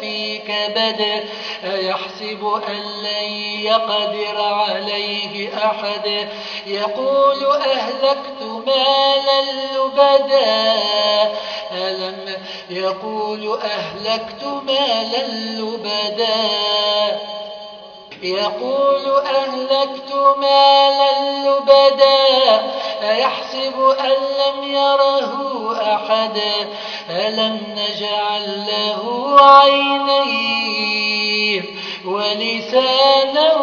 في كبد أيحسب أن لن يقدر عليه أحد؟ يقول أهلكت مالا لبدا. ألم يقول أهلكت مالا لبدا؟ يقول أهلكت مالا لبدا. أيحسب أن لم يره أحد؟ ألم نجعل له عينين ولسانا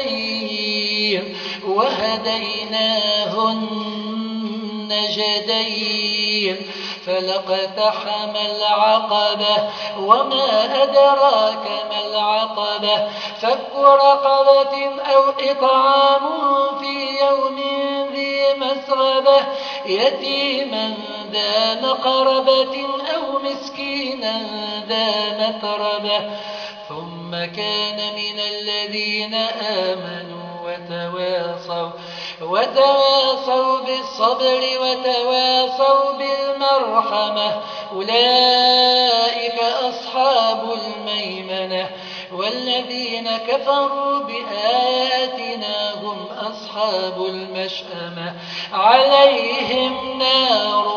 وشفتين وهديناه النجدين فلقتحم العقبة وما أدراك ما العقبة فك رقبة أو إطعام في يوم ذي مسربة يتيما ذا مقربة أو مسكينا ذا متربة ثم كان من الذين آمنوا وتواصوا, وتواصوا بالصبر وتواصوا بالمرحمة أولئك أصحاب الميمنة. والذين كفروا بآياتنا هم أصحاب المشأمة. عليهم نار